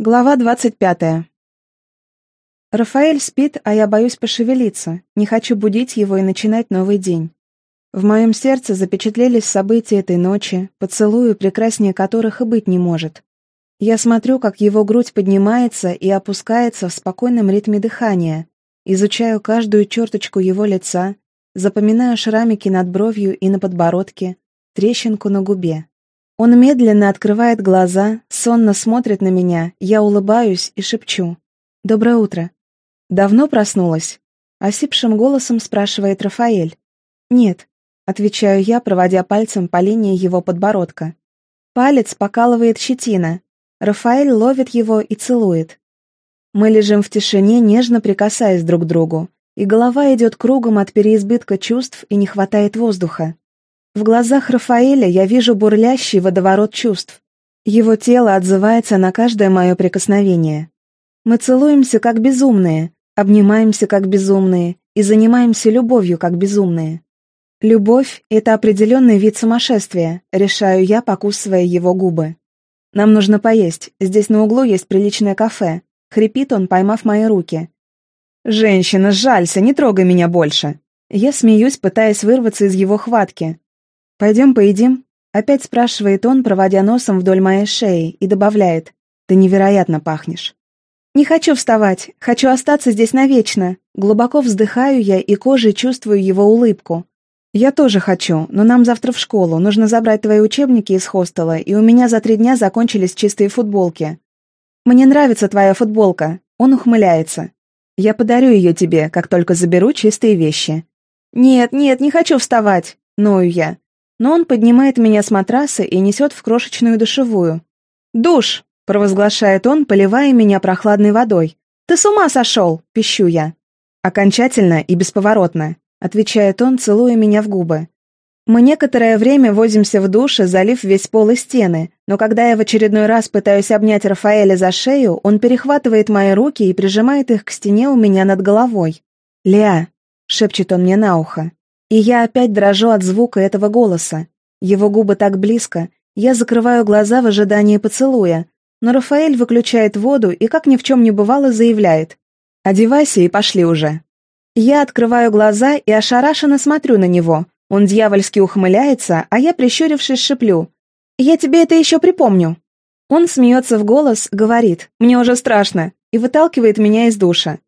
Глава двадцать пятая. Рафаэль спит, а я боюсь пошевелиться, не хочу будить его и начинать новый день. В моем сердце запечатлелись события этой ночи, поцелую, прекраснее которых и быть не может. Я смотрю, как его грудь поднимается и опускается в спокойном ритме дыхания, изучаю каждую черточку его лица, запоминаю шрамики над бровью и на подбородке, трещинку на губе. Он медленно открывает глаза, сонно смотрит на меня, я улыбаюсь и шепчу. «Доброе утро». «Давно проснулась?» Осипшим голосом спрашивает Рафаэль. «Нет», — отвечаю я, проводя пальцем по линии его подбородка. Палец покалывает щетина. Рафаэль ловит его и целует. Мы лежим в тишине, нежно прикасаясь друг к другу, и голова идет кругом от переизбытка чувств и не хватает воздуха. В глазах Рафаэля я вижу бурлящий водоворот чувств. Его тело отзывается на каждое мое прикосновение. Мы целуемся как безумные, обнимаемся как безумные и занимаемся любовью как безумные. Любовь — это определенный вид сумасшествия, решаю я, покусывая его губы. Нам нужно поесть, здесь на углу есть приличное кафе. Хрипит он, поймав мои руки. «Женщина, жалься, не трогай меня больше!» Я смеюсь, пытаясь вырваться из его хватки. «Пойдем поедим?» Опять спрашивает он, проводя носом вдоль моей шеи, и добавляет. «Ты невероятно пахнешь». «Не хочу вставать, хочу остаться здесь навечно». Глубоко вздыхаю я и кожей чувствую его улыбку. «Я тоже хочу, но нам завтра в школу, нужно забрать твои учебники из хостела, и у меня за три дня закончились чистые футболки». «Мне нравится твоя футболка», — он ухмыляется. «Я подарю ее тебе, как только заберу чистые вещи». «Нет, нет, не хочу вставать», — ною я но он поднимает меня с матраса и несет в крошечную душевую. «Душ!» — провозглашает он, поливая меня прохладной водой. «Ты с ума сошел!» — пищу я. «Окончательно и бесповоротно», — отвечает он, целуя меня в губы. Мы некоторое время возимся в душе, залив весь пол и стены, но когда я в очередной раз пытаюсь обнять Рафаэля за шею, он перехватывает мои руки и прижимает их к стене у меня над головой. «Леа», — шепчет он мне на ухо, и я опять дрожу от звука этого голоса. Его губы так близко, я закрываю глаза в ожидании поцелуя, но Рафаэль выключает воду и, как ни в чем не бывало, заявляет. «Одевайся и пошли уже». Я открываю глаза и ошарашенно смотрю на него. Он дьявольски ухмыляется, а я, прищурившись, шеплю. «Я тебе это еще припомню». Он смеется в голос, говорит «Мне уже страшно» и выталкивает меня из душа.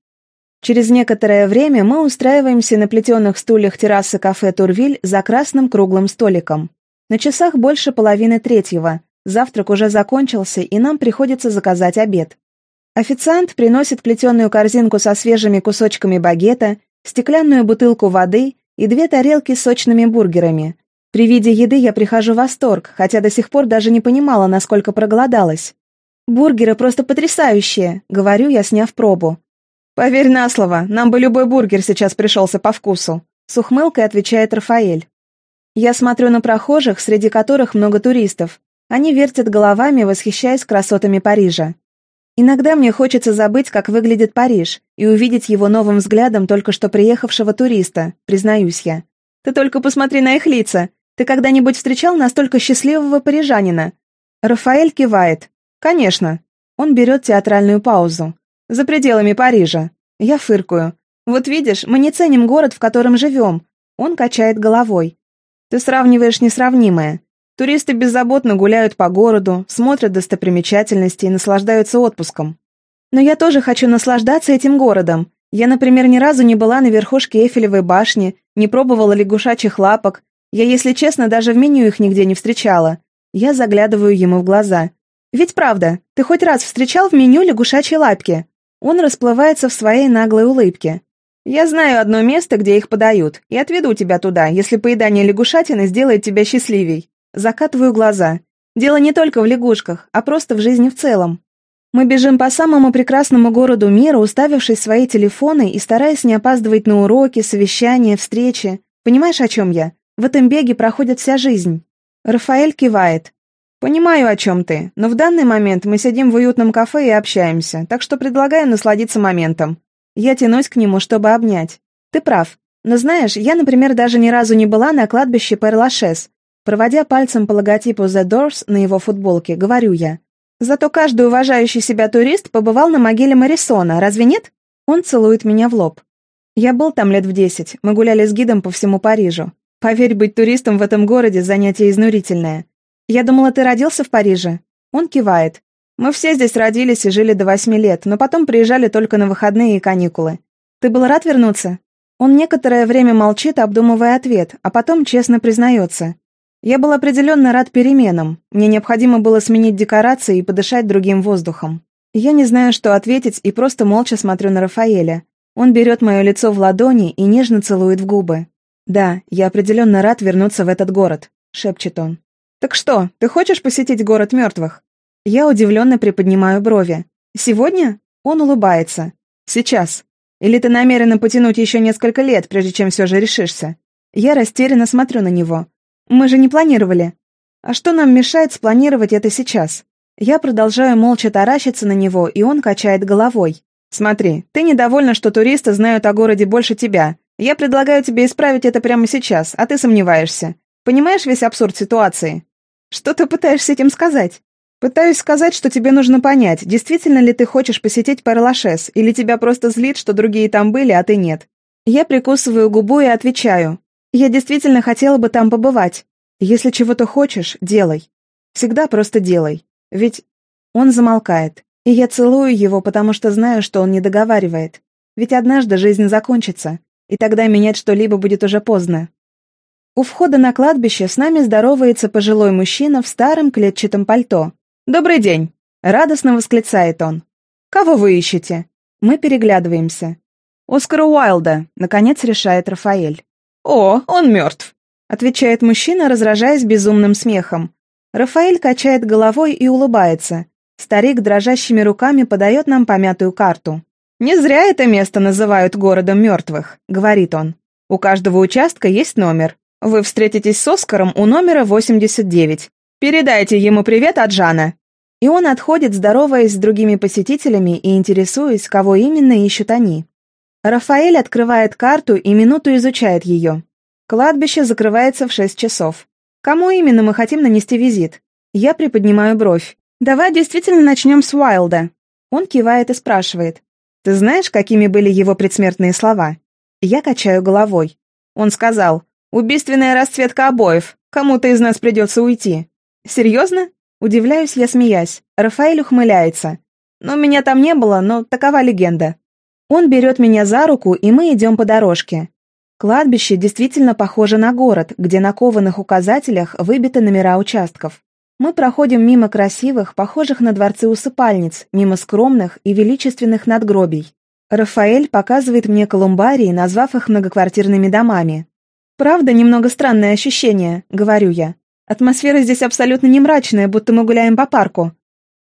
Через некоторое время мы устраиваемся на плетеных стульях террасы кафе «Турвиль» за красным круглым столиком. На часах больше половины третьего. Завтрак уже закончился, и нам приходится заказать обед. Официант приносит плетеную корзинку со свежими кусочками багета, стеклянную бутылку воды и две тарелки с сочными бургерами. При виде еды я прихожу в восторг, хотя до сих пор даже не понимала, насколько проголодалась. «Бургеры просто потрясающие», — говорю я, сняв пробу. «Поверь на слово, нам бы любой бургер сейчас пришелся по вкусу», с ухмылкой отвечает Рафаэль. Я смотрю на прохожих, среди которых много туристов. Они вертят головами, восхищаясь красотами Парижа. Иногда мне хочется забыть, как выглядит Париж, и увидеть его новым взглядом только что приехавшего туриста, признаюсь я. Ты только посмотри на их лица. Ты когда-нибудь встречал настолько счастливого парижанина? Рафаэль кивает. Конечно. Он берет театральную паузу. За пределами Парижа. Я фыркую. Вот видишь, мы не ценим город, в котором живем. Он качает головой. Ты сравниваешь несравнимое. Туристы беззаботно гуляют по городу, смотрят достопримечательности и наслаждаются отпуском. Но я тоже хочу наслаждаться этим городом. Я, например, ни разу не была на верхушке Эйфелевой башни, не пробовала лягушачьих лапок. Я, если честно, даже в меню их нигде не встречала. Я заглядываю ему в глаза. Ведь правда, ты хоть раз встречал в меню лягушачьи лапки? Он расплывается в своей наглой улыбке. «Я знаю одно место, где их подают, и отведу тебя туда, если поедание лягушатины сделает тебя счастливей». Закатываю глаза. Дело не только в лягушках, а просто в жизни в целом. Мы бежим по самому прекрасному городу мира, уставившись свои телефоны и стараясь не опаздывать на уроки, совещания, встречи. Понимаешь, о чем я? В этом беге проходит вся жизнь. Рафаэль кивает. «Понимаю, о чем ты, но в данный момент мы сидим в уютном кафе и общаемся, так что предлагаю насладиться моментом. Я тянусь к нему, чтобы обнять. Ты прав. Но знаешь, я, например, даже ни разу не была на кладбище Перлашес. Проводя пальцем по логотипу The Doors на его футболке, говорю я. Зато каждый уважающий себя турист побывал на могиле Марисона, разве нет? Он целует меня в лоб. Я был там лет в десять, мы гуляли с гидом по всему Парижу. Поверь, быть туристом в этом городе – занятие изнурительное. Я думала, ты родился в Париже? Он кивает. Мы все здесь родились и жили до восьми лет, но потом приезжали только на выходные и каникулы. Ты был рад вернуться? Он некоторое время молчит, обдумывая ответ, а потом честно признается. Я был определенно рад переменам. Мне необходимо было сменить декорации и подышать другим воздухом. Я не знаю, что ответить, и просто молча смотрю на Рафаэля. Он берет мое лицо в ладони и нежно целует в губы. «Да, я определенно рад вернуться в этот город», — шепчет он. «Так что, ты хочешь посетить город мертвых?» Я удивленно приподнимаю брови. «Сегодня?» Он улыбается. «Сейчас. Или ты намерена потянуть еще несколько лет, прежде чем все же решишься?» Я растерянно смотрю на него. «Мы же не планировали. А что нам мешает спланировать это сейчас?» Я продолжаю молча таращиться на него, и он качает головой. «Смотри, ты недовольна, что туристы знают о городе больше тебя. Я предлагаю тебе исправить это прямо сейчас, а ты сомневаешься. Понимаешь весь абсурд ситуации?» «Что ты пытаешься этим сказать?» Пытаюсь сказать, что тебе нужно понять, действительно ли ты хочешь посетить Парлашес, или тебя просто злит, что другие там были, а ты нет. Я прикусываю губу и отвечаю. Я действительно хотела бы там побывать. Если чего-то хочешь, делай. Всегда просто делай. Ведь он замолкает. И я целую его, потому что знаю, что он не договаривает. Ведь однажды жизнь закончится, и тогда менять что-либо будет уже поздно. У входа на кладбище с нами здоровается пожилой мужчина в старом клетчатом пальто. «Добрый день!» — радостно восклицает он. «Кого вы ищете?» Мы переглядываемся. «Оскара Уайлда», — наконец решает Рафаэль. «О, он мертв», — отвечает мужчина, разражаясь безумным смехом. Рафаэль качает головой и улыбается. Старик дрожащими руками подает нам помятую карту. «Не зря это место называют городом мертвых», — говорит он. «У каждого участка есть номер. Вы встретитесь с Оскаром у номера 89. Передайте ему привет от Жана». И он отходит, здороваясь с другими посетителями и интересуясь, кого именно ищут они. Рафаэль открывает карту и минуту изучает ее. Кладбище закрывается в шесть часов. Кому именно мы хотим нанести визит? Я приподнимаю бровь. Давай действительно начнем с Уайлда. Он кивает и спрашивает. Ты знаешь, какими были его предсмертные слова? Я качаю головой. Он сказал, убийственная расцветка обоев, кому-то из нас придется уйти. Серьезно? Удивляюсь я, смеясь. Рафаэль ухмыляется. «Но меня там не было, но такова легенда». Он берет меня за руку, и мы идем по дорожке. Кладбище действительно похоже на город, где на кованых указателях выбиты номера участков. Мы проходим мимо красивых, похожих на дворцы усыпальниц, мимо скромных и величественных надгробий. Рафаэль показывает мне колумбарии, назвав их многоквартирными домами. «Правда, немного странное ощущение», — говорю я. Атмосфера здесь абсолютно не мрачная, будто мы гуляем по парку.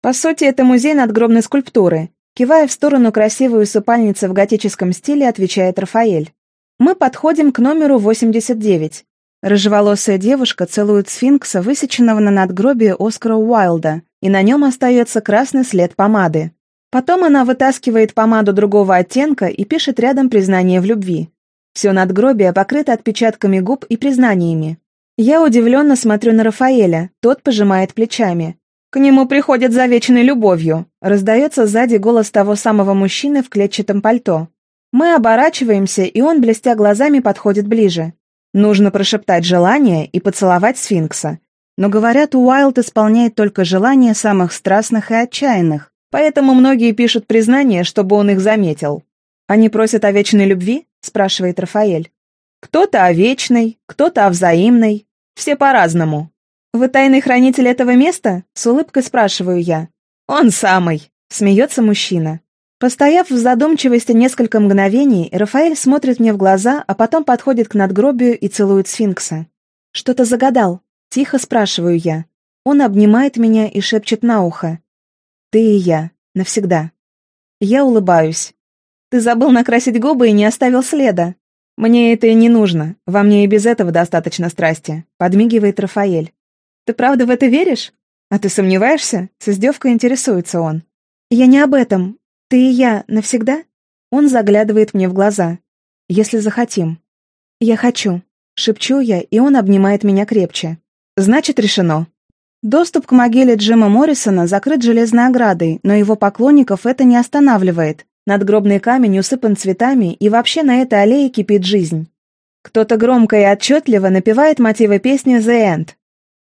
По сути, это музей надгробной скульптуры. Кивая в сторону красивой усыпальницы в готическом стиле, отвечает Рафаэль. Мы подходим к номеру 89. Рыжеволосая девушка целует сфинкса, высеченного на надгробии Оскара Уайлда, и на нем остается красный след помады. Потом она вытаскивает помаду другого оттенка и пишет рядом признание в любви. Все надгробие покрыто отпечатками губ и признаниями. Я удивленно смотрю на Рафаэля, тот пожимает плечами. К нему приходят за вечной любовью. Раздается сзади голос того самого мужчины в клетчатом пальто. Мы оборачиваемся, и он, блестя глазами, подходит ближе. Нужно прошептать желание и поцеловать сфинкса. Но, говорят, Уайлд исполняет только желания самых страстных и отчаянных, поэтому многие пишут признания, чтобы он их заметил. «Они просят о вечной любви?» – спрашивает Рафаэль. Кто-то о вечной, кто-то о взаимной. Все по-разному. «Вы тайный хранитель этого места?» — с улыбкой спрашиваю я. «Он самый», — смеется мужчина. Постояв в задумчивости несколько мгновений, Рафаэль смотрит мне в глаза, а потом подходит к надгробию и целует сфинкса. «Что-то загадал?» — тихо спрашиваю я. Он обнимает меня и шепчет на ухо. «Ты и я. Навсегда». Я улыбаюсь. «Ты забыл накрасить губы и не оставил следа», «Мне это и не нужно. Во мне и без этого достаточно страсти», — подмигивает Рафаэль. «Ты правда в это веришь?» «А ты сомневаешься?» — с издевкой интересуется он. «Я не об этом. Ты и я навсегда?» Он заглядывает мне в глаза. «Если захотим». «Я хочу», — шепчу я, и он обнимает меня крепче. «Значит, решено». Доступ к могиле Джима Моррисона закрыт железной оградой, но его поклонников это не останавливает. Надгробный камень усыпан цветами, и вообще на этой аллее кипит жизнь. Кто-то громко и отчетливо напевает мотивы песни «The End».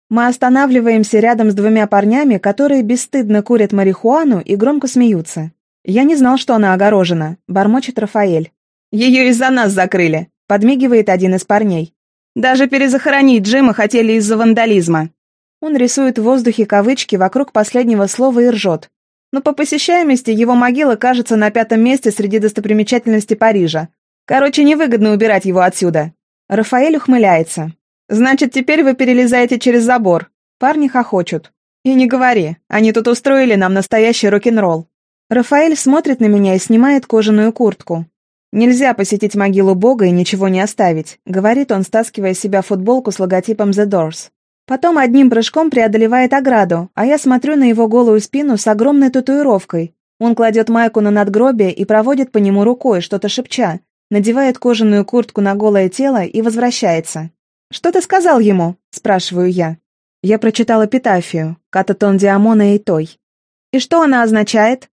Мы останавливаемся рядом с двумя парнями, которые бесстыдно курят марихуану и громко смеются. «Я не знал, что она огорожена», — бормочет Рафаэль. «Ее из-за нас закрыли», — подмигивает один из парней. «Даже перезахоронить Джима хотели из-за вандализма». Он рисует в воздухе кавычки вокруг последнего слова и ржет. Но по посещаемости его могила кажется на пятом месте среди достопримечательностей Парижа. Короче, невыгодно убирать его отсюда. Рафаэль ухмыляется. «Значит, теперь вы перелезаете через забор». Парни хохочут. «И не говори, они тут устроили нам настоящий рок-н-ролл». Рафаэль смотрит на меня и снимает кожаную куртку. «Нельзя посетить могилу Бога и ничего не оставить», — говорит он, стаскивая с себя футболку с логотипом The Doors. Потом одним прыжком преодолевает ограду, а я смотрю на его голую спину с огромной татуировкой. Он кладет майку на надгробие и проводит по нему рукой, что-то шепча, надевает кожаную куртку на голое тело и возвращается. «Что ты сказал ему?» – спрашиваю я. Я прочитала эпитафию «Кататон Диамона и Той». «И что она означает?»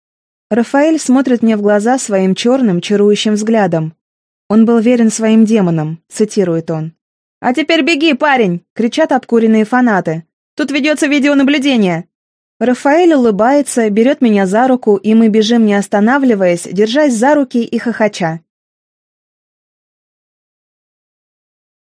Рафаэль смотрит мне в глаза своим черным, чарующим взглядом. «Он был верен своим демонам», – цитирует он. «А теперь беги, парень!» – кричат обкуренные фанаты. «Тут ведется видеонаблюдение!» Рафаэль улыбается, берет меня за руку, и мы бежим, не останавливаясь, держась за руки и хохоча.